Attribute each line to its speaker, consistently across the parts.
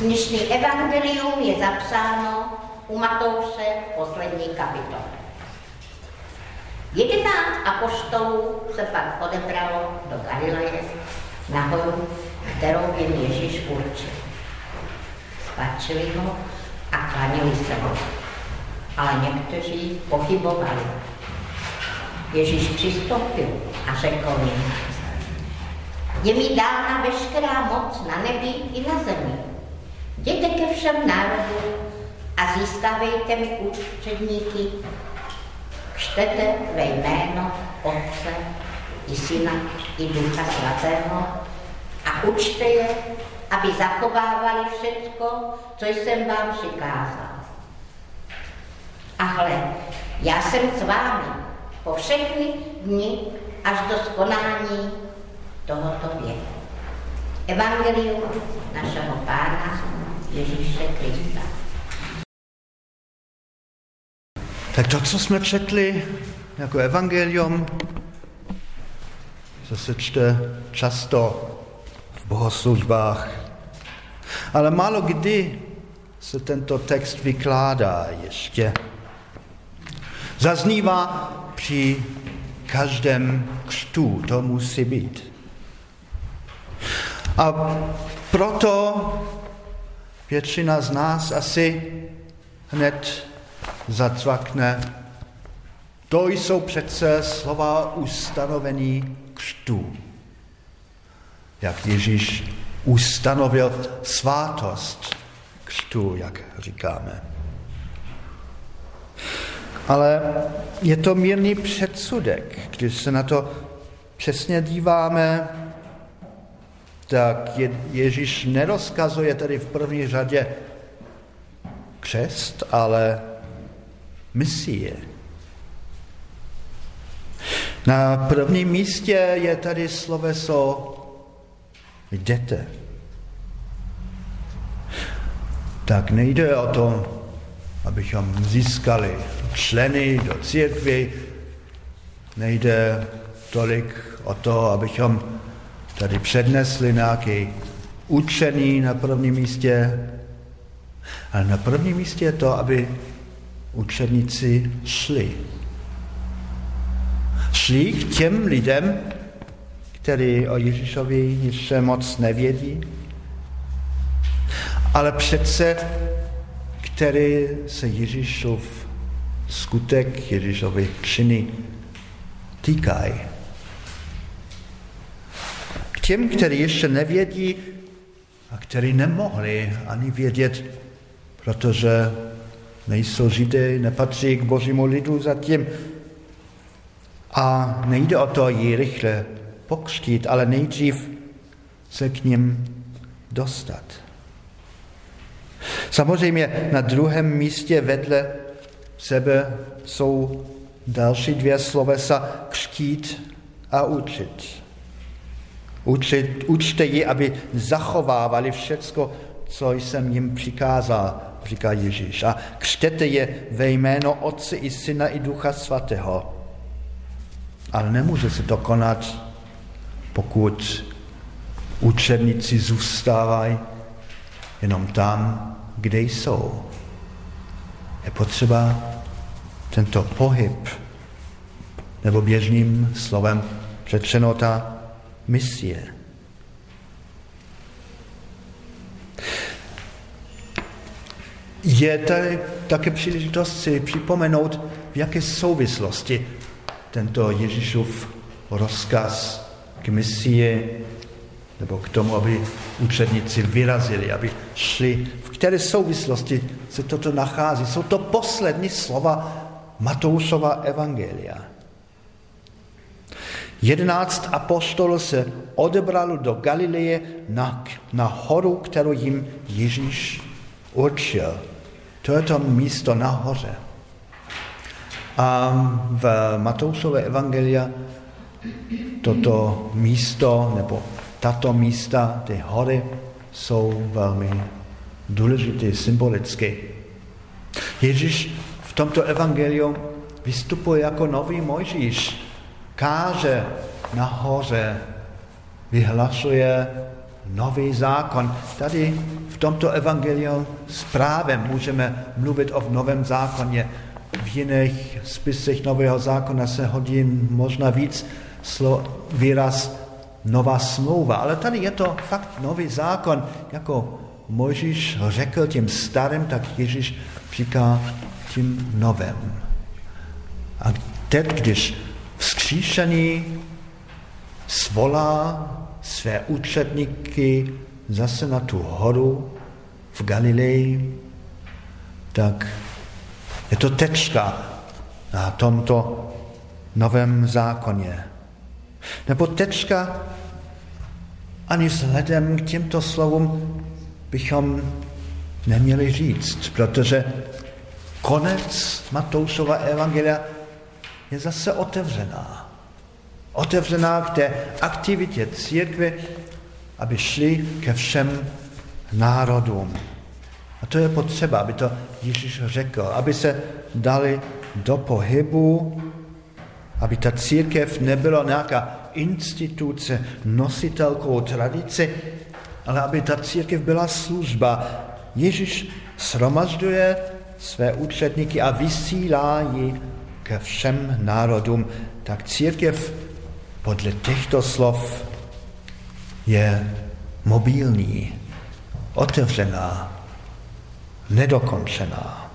Speaker 1: Dnešní evangelium je zapsáno u Matouše poslední kapitol. Jedenáct apoštolů se pak odebralo do Galileje na horu, kterou jim Ježíš určil. Spatřili ho a klanili se ho. Ale někteří pochybovali. Ježíš přistoupil a řekl jim, je mi dána veškerá moc na nebi i na zemi. Jděte ke všem národům a získávejte mi učedníky. Křtete ve jméno Otce i Syna i Ducha Svatého a učte je, aby zachovávali všecko, co jsem vám přikázal. A hle, já jsem s vámi po všechny dny až do skonání tohoto věku. Evangelium našeho Pána Ježíše Krista.
Speaker 2: Tak to, co jsme četli jako evangelium, co se čte často v bohoslužbách, ale málo kdy se tento text vykládá ještě. Zaznívá při každém křtu, to musí být. A proto většina z nás asi hned zacvakne. To jsou přece slova ustanovení křtu. Jak Ježíš ustanovil svátost křtu, jak říkáme. Ale je to mírný předsudek, když se na to přesně díváme, tak Ježíš nerozkazuje tady v první řadě křest, ale misie. Na prvním místě je tady sloveso jděte. Tak nejde o to, abychom získali členy do církvy, nejde tolik o to, abychom tady přednesli nějaké učení na prvním místě, ale na prvním místě je to, aby učeníci šli. Šli k těm lidem, kteří o Ježíšovi ještě moc nevědí, ale přece, který se Ježíšov skutek, Ježíšovi činy týkají. Těm, kteří ještě nevědí a kteří nemohli ani vědět, protože nejsou židé, nepatří k božímu lidu zatím. A nejde o to ji rychle pokřtít, ale nejdřív se k ním dostat. Samozřejmě na druhém místě vedle sebe jsou další dvě slovesa křtít a učit. Učit, učte ji, aby zachovávali všecko, co jsem jim přikázal, říká Ježíš. A křtěte je ve jméno Otce i Syna i Ducha Svatého. Ale nemůže se to konat, pokud učebníci zůstávají jenom tam, kde jsou. Je potřeba tento pohyb, nebo běžným slovem řečeno ta misie. Je tady také příležitost si připomenout, v jaké souvislosti tento Ježíšův rozkaz k misii nebo k tomu, aby učedníci vyrazili, aby šli. V které souvislosti se toto nachází? Jsou to poslední slova Matoušova evangelia. Jedenáct apostolů se odebralo do Galileje na, na horu, kterou jim Ježíš určil. To je to místo nahoře. A v Matoušové evangelia toto místo nebo tato místa, ty hory, jsou velmi důležité, symbolické. Ježíš v tomto evangeliu vystupuje jako nový Mojžíš. Káže nahoře, vyhlašuje nový zákon. Tady v tomto evangeliu s právem můžeme mluvit o novém zákoně. V jiných spisech nového zákona se hodí možná víc výraz nová smlouva, ale tady je to fakt nový zákon, jako Mojžíš řekl tím starým, tak Ježíš říká tím novém. A teď, když vzkříšený svolá své účetníky zase na tu horu v Galileji, tak je to tečka na tomto novém zákoně. Nebo tečka ani vzhledem k těmto slovům bychom neměli říct, protože konec Matoušova evangelia je zase otevřená. Otevřená k té aktivitě církve, aby šli ke všem národům. A to je potřeba, aby to Ježíš řekl, aby se dali do pohybu, aby ta církev nebyla nějaká instituce, nositelkou tradice, ale aby ta církev byla služba. Ježíš sromažďuje své účetníky a vysílá ji ke všem národům. Tak církev podle těchto slov je mobilní, otevřená, nedokončená.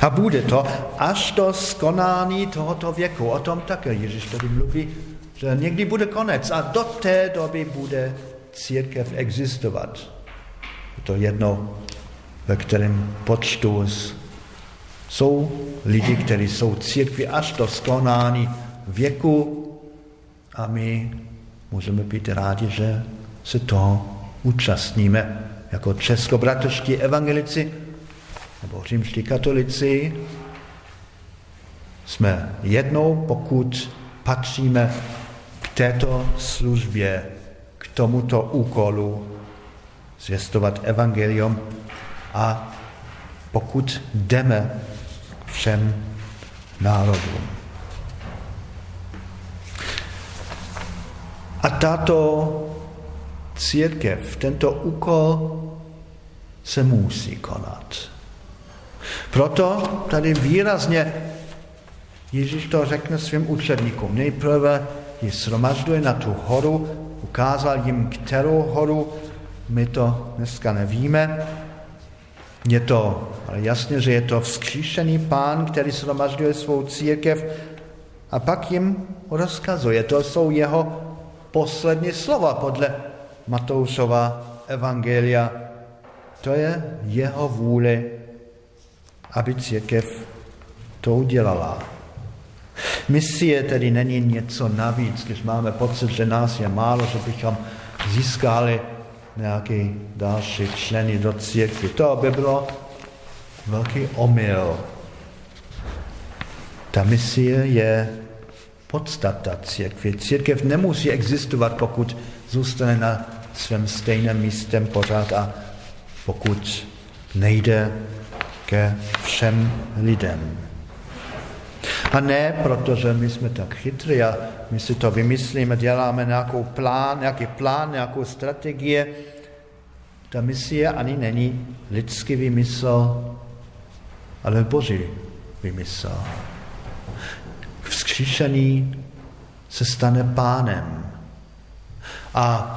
Speaker 2: A bude to až do skonání tohoto věku. O tom také Ježíš tady mluví, že někdy bude konec a do té doby bude církev existovat. Je to jedno, ve kterém počtu jsou lidi, kteří jsou církvi až do skonání věku a my můžeme být rádi, že se toho účastníme jako českobratrští evangelici nebo římští katolici. Jsme jednou, pokud patříme k této službě, k tomuto úkolu zvěstovat evangelium a pokud jdeme všem národům. A tato církev, tento úkol se musí konat. Proto tady výrazně Ježíš to řekne svým učedníkům. Nejprve ji sromažďuje na tu horu, ukázal jim, kterou horu, my to dneska nevíme. Je to ale jasně, že je to vzkříšený pán, který sromažďuje svou církev a pak jim rozkazuje. To jsou jeho poslední slova podle Matoušova evangelia. To je jeho vůle, aby církev to udělala. Misie tedy není něco navíc, když máme pocit, že nás je málo, že bychom získali nějaký další členy do církvy. To by bylo velký omyl. Ta misie je podstata církve. Církev nemusí existovat, pokud zůstane na svém stejném místem pořád a pokud nejde ke všem lidem. A ne, protože my jsme tak chytří a my si to vymyslíme, děláme nějakou plán, nějaký plán, nějakou strategie. Ta misie ani není lidský vymysl, ale boží vymysl. Vzkříšený se stane pánem a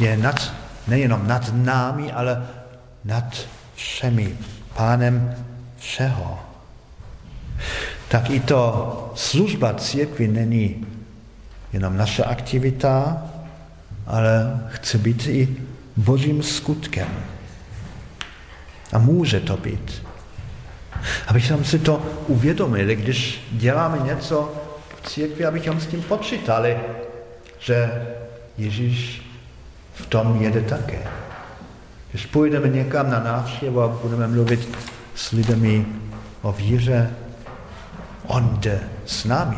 Speaker 2: je nad, nejenom nad námi, ale nad všemi, pánem všeho. Tak i to služba církvy není jenom naše aktivita, ale chce být i božím skutkem. A může to být. Abychom si to uvědomili, když děláme něco v církvi, abychom s tím počítali, že Ježíš v tom jede také. Když půjdeme někam na návštěvu a budeme mluvit s lidmi o víře, on jde s námi.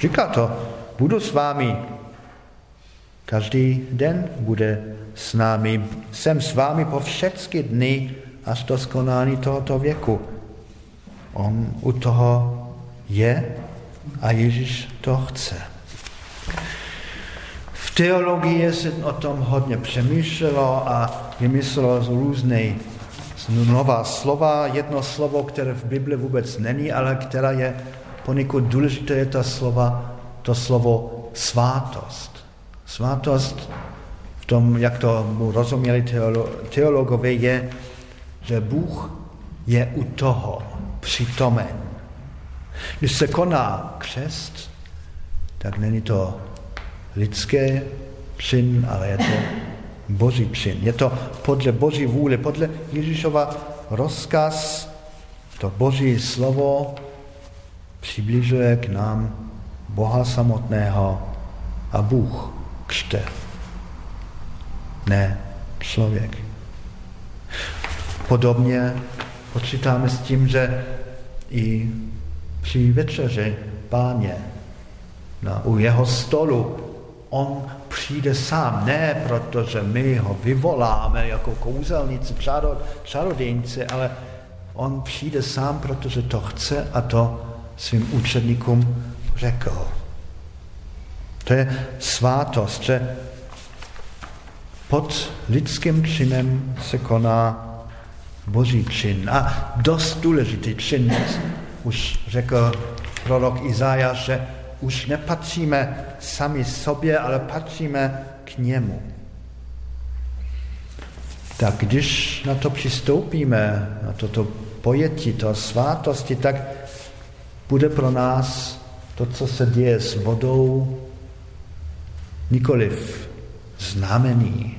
Speaker 2: Říká to, budu s vámi. Každý den bude s námi. Jsem s vámi po všechny dny až do skonání tohoto věku. On u toho je a Ježíš to chce. V teologii se o tom hodně přemýšlelo a vymyslelo různé nová slova. Jedno slovo, které v Bibli vůbec není, ale která je poněkud důležité, je ta slova, to slovo svátost. Svátost v tom, jak to mu rozuměli teolo, teologové, je, že Bůh je u toho přítomen. Když se koná křest, tak není to lidské čin, ale je to boží čin. Je to podle boží vůle, podle Ježíšova rozkaz, to boží slovo přibližuje k nám Boha samotného a Bůh křte, ne člověk. Podobně počítáme s tím, že i při večeři páně na, u jeho stolu on přijde sám, ne protože my ho vyvoláme jako kouzelnici, čarodějnici, ale on přijde sám, protože to chce a to svým učedníkům řekl. To je svátost, že pod lidským činem se koná boží čin. A dost důležitý čin, už řekl prorok Izajáš, že už nepatříme sami sobě, ale patříme k němu. Tak když na to přistoupíme, na toto pojetí, to svátosti, tak bude pro nás to, co se děje s vodou, nikoliv znamení,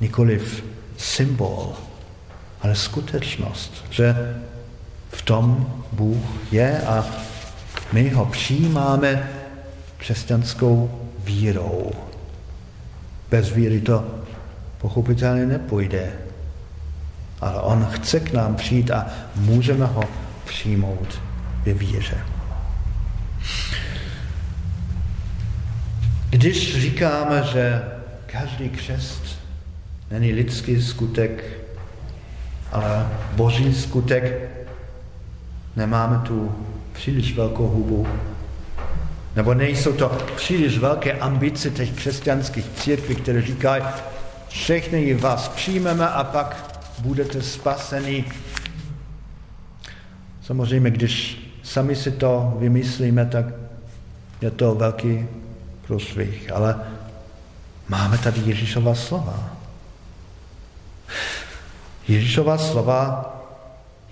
Speaker 2: nikoliv symbol, ale skutečnost, že v tom Bůh je a my ho přijímáme křesťanskou vírou. Bez víry to pochopitelně nepůjde. Ale on chce k nám přijít a můžeme ho přijmout ve víře. Když říkáme, že každý křest není lidský skutek, ale boží skutek, nemáme tu příliš velkou hubu. Nebo nejsou to příliš velké ambice těch křesťanských církví, které říkají, všechny vás přijmeme a pak budete spaseni. Samozřejmě, když sami si to vymyslíme, tak je to velký průšvih. Ale máme tady Ježíšova slova. Ježíšova slova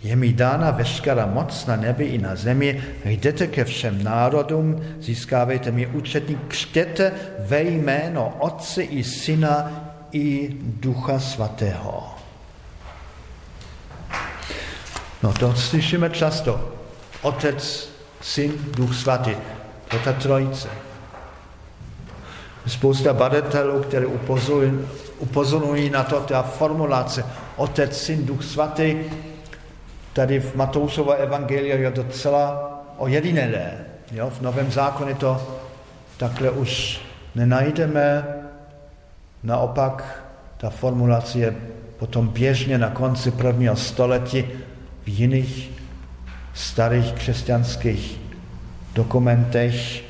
Speaker 2: je mi dána veškerá moc na nebi i na zemi, jdete ke všem národům, získávejte mi učetní, křtěte ve jméno Otce i Syna i Ducha Svatého. No to slyšíme často. Otec, Syn, Duch Svatý. To je ta trojice. Spousta badatelů, které upozorňují na to, ta formulace Otec, Syn, Duch Svatý, tady v Matoušova evangelia je docela ojedinělé. Jo? V Novém zákoně to takhle už nenajdeme. Naopak ta formulace je potom běžně na konci prvního století v jiných starých křesťanských dokumentech.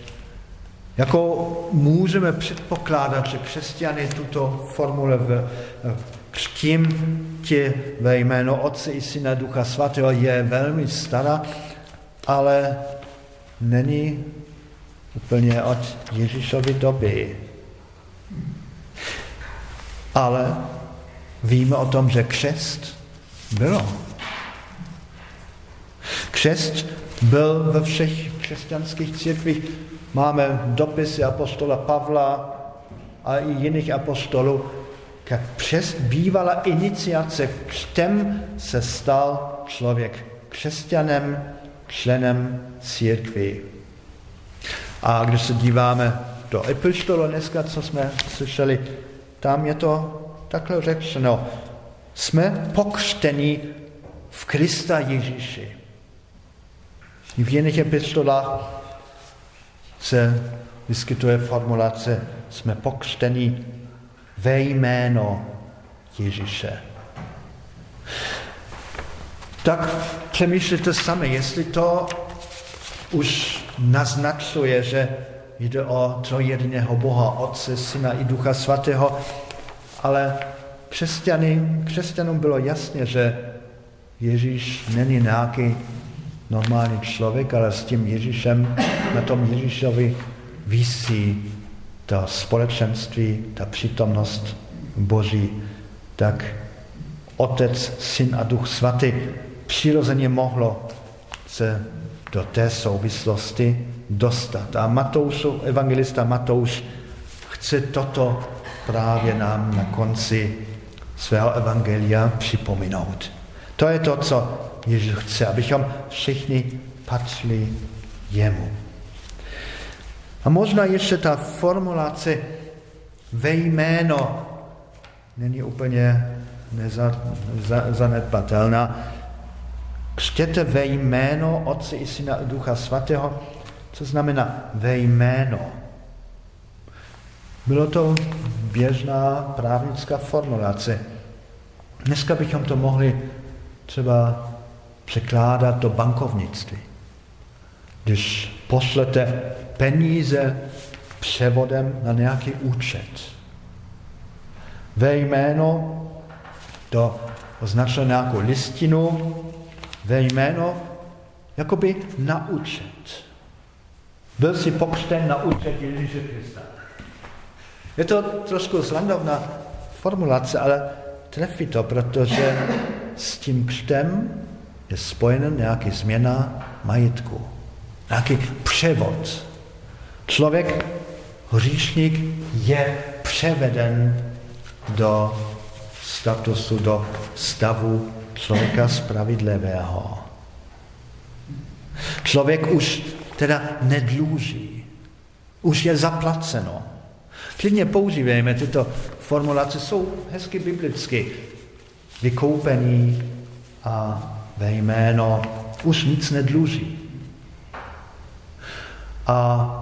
Speaker 2: Jako můžeme předpokládat, že křesťany tuto formule v, křtím tě ve jméno Otce i Syna Ducha Svatého je velmi stará, ale není úplně od Ježíšovy doby. Ale víme o tom, že křest bylo. Křest byl ve všech křesťanských církvích. Máme dopisy apostola Pavla a i jiných apostolů, jak přes bývala iniciace křtem se stal člověk křesťanem, členem církvy. A když se díváme do epištolu dneska, co jsme slyšeli, tam je to takhle řečeno. Jsme pokřtení v Krista Ježíši. V jiných epistolách se vyskytuje formulace jsme pokřtení ve jméno Ježíše. Tak přemýšlíte sami, jestli to už naznačuje, že jde o trojediného Boha, Otce, Syna i Ducha Svatého, ale křesťany, křesťanům bylo jasně, že Ježíš není nějaký normální člověk, ale s tím Ježíšem, na tom Ježíšovi vysí to společenství, ta přítomnost Boží, tak Otec, Syn a Duch Svatý přirozeně mohlo se do té souvislosti dostat. A Matouš, evangelista Matouš chce toto právě nám na konci svého evangelia připomenout. To je to, co Ježíš chce, abychom všichni patřili jemu. A možná ještě ta formulace ve jméno není úplně nezanedbatelná. Křtěte ve jméno Otce i Syna Ducha Svatého, co znamená ve jméno. Bylo to běžná právnická formulace. Dneska bychom to mohli třeba překládat do bankovnictví. Když pošlete peníze převodem na nějaký účet. Ve jméno to označuje nějakou listinu, ve jméno jakoby na účet. Byl si pokřten na účet Ježíše Krista. Je to trošku slandovná formulace, ale trefí to, protože s tím křtem je spojena nějaký změna majetku, nějaký převod. Člověk, hříšník, je převeden do statusu, do stavu člověka spravedlivého. Člověk už teda nedluží, už je zaplaceno. Klidně používejme tyto formulace, jsou hezky biblicky. Vykoupení a ve jméno už nic nedluží. A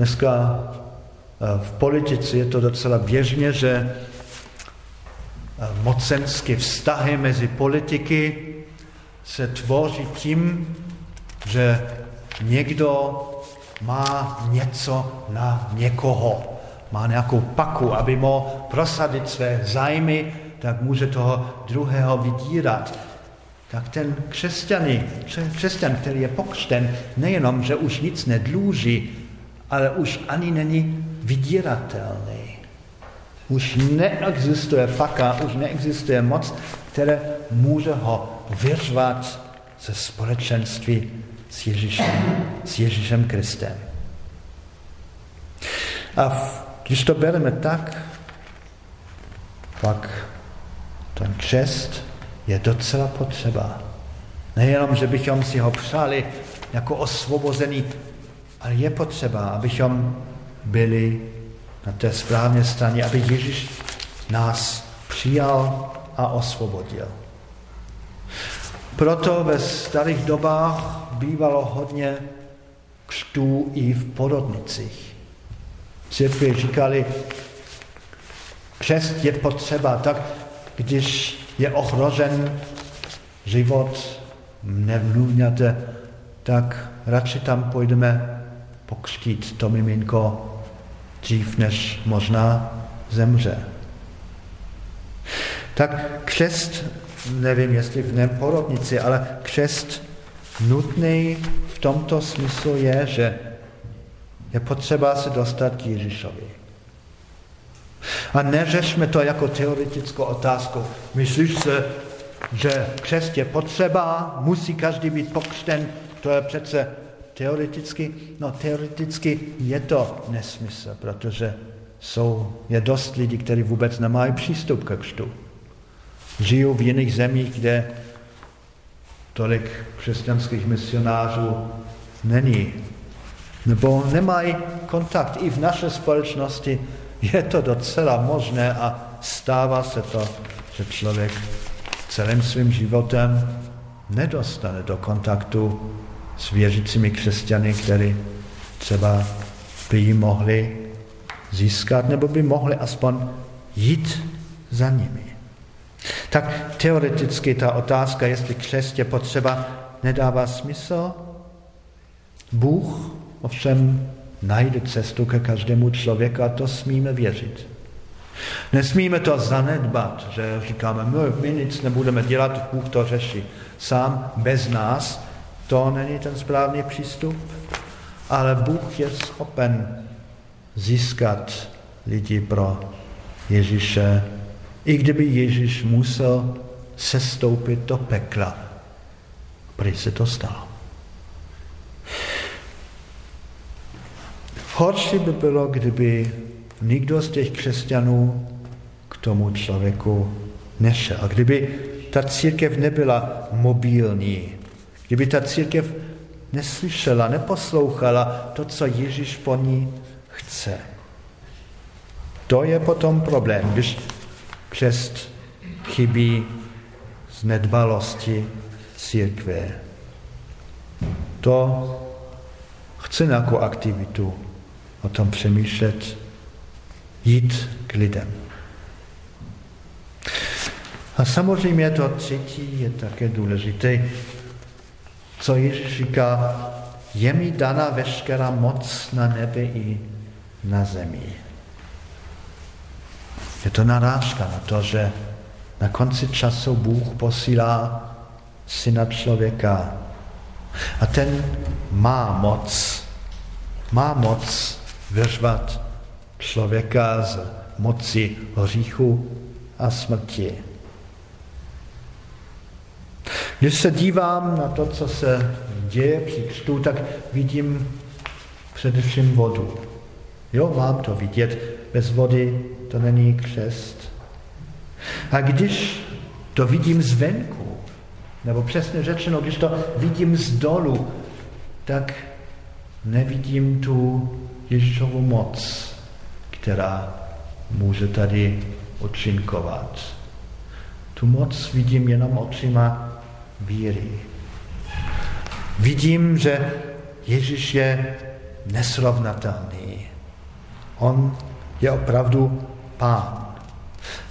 Speaker 2: dneska eh, v politice je to docela běžně, že eh, mocenské vztahy mezi politiky se tvoří tím, že někdo má něco na někoho, má nějakou paku, aby mohl prosadit své zájmy, tak může toho druhého vydírat. Tak ten křesťan, který je pokřten, nejenom, že už nic nedluží, ale už ani není vydíratelný. Už neexistuje faka, už neexistuje moc, které může ho vyřvat ze společenství s Ježíšem, s Ježíšem Kristem. A když to bereme tak, pak ten křest je docela potřeba. Nejenom, že bychom si ho přáli jako osvobozený, ale je potřeba, abychom byli na té správné straně, aby Ježíš nás přijal a osvobodil. Proto ve starých dobách bývalo hodně křtů i v porodnicích. Církvi říkali, křest je potřeba, tak když je ohrožen život nevnůvňate, tak radši tam půjdeme pokřtít to miminko dřív, než možná zemře. Tak křest, nevím, jestli v neporodnici, ale křest nutný v tomto smyslu je, že je potřeba se dostat k Ježíšovi. A neřešme to jako teoretickou otázku. Myslíš se, že křest je potřeba, musí každý být pokřten, to je přece teoreticky, no teoreticky je to nesmysl, protože jsou, je dost lidí, kteří vůbec nemají přístup ke křtu. Žijou v jiných zemích, kde tolik křesťanských misionářů není. Nebo nemají kontakt i v naší společnosti je to docela možné a stává se to, že člověk celým svým životem nedostane do kontaktu s věřícími křesťany, který třeba by ji mohli získat, nebo by mohli aspoň jít za nimi. Tak teoreticky ta otázka, jestli křest je potřeba, nedává smysl. Bůh ovšem najde cestu ke každému člověku a to smíme věřit. Nesmíme to zanedbat, že říkáme, my, my nic nebudeme dělat, Bůh to řeší. Sám bez nás, to není ten správný přístup, ale Bůh je schopen získat lidi pro Ježíše, i kdyby Ježíš musel sestoupit do pekla. Prý se to stalo. Horší by bylo, kdyby nikdo z těch křesťanů k tomu člověku nešel. Kdyby ta církev nebyla mobilní, kdyby ta církev neslyšela, neposlouchala to, co Ježíš po ní chce. To je potom problém, když křest chybí z nedbalosti církve. To chce nějakou aktivitu o tom přemýšlet, jít k lidem. A samozřejmě to třetí je také důležité, co Ježíš říká, je mi dana veškerá moc na nebi i na zemi. Je to narážka na to, že na konci času Bůh posílá syna člověka. A ten má moc, má moc vyřvat člověka z moci hříchu a smrti. Když se dívám na to, co se děje při křtu, tak vidím především vodu. Jo, mám to vidět. Bez vody to není křest. A když to vidím zvenku, nebo přesně řečeno, když to vidím z dolu, tak nevidím tu Ježíšovu moc, která může tady očinkovat. Tu moc vidím jenom očima víry. Vidím, že Ježíš je nesrovnatelný. On je opravdu pán.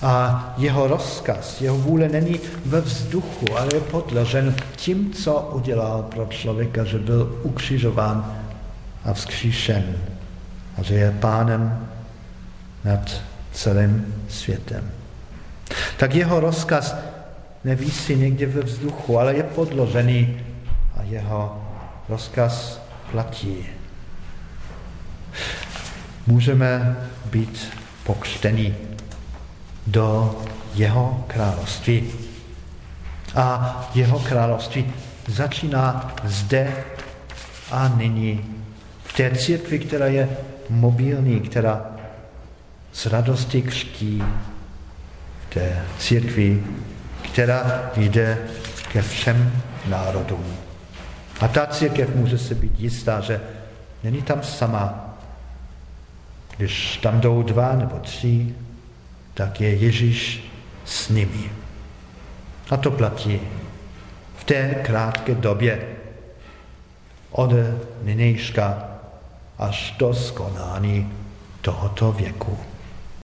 Speaker 2: A jeho rozkaz, jeho vůle není ve vzduchu, ale je podložen tím, co udělal pro člověka, že byl ukřižován a vzkříšen a že je pánem nad celým světem. Tak jeho rozkaz nevísí někde ve vzduchu, ale je podložený a jeho rozkaz platí. Můžeme být pokřtení do jeho království. A jeho království začíná zde a nyní v té církvi, která je mobilní, která s radostí křtí v té církvi, která jde ke všem národům. A ta církev může se být jistá, že není tam sama. Když tam jdou dva nebo tři, tak je Ježíš s nimi. A to platí v té krátké době od nynějška až do skonání tohoto věku.